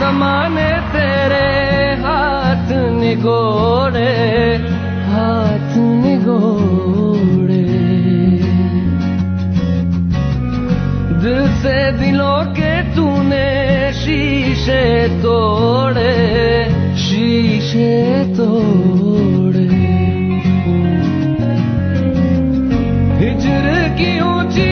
जमाने तेरे हाथ निगोड़े हाथ निगोड़े। दिल से दिलों के तूने शीशे तोड़े शीशे तोड़े। हिजर की ऊँची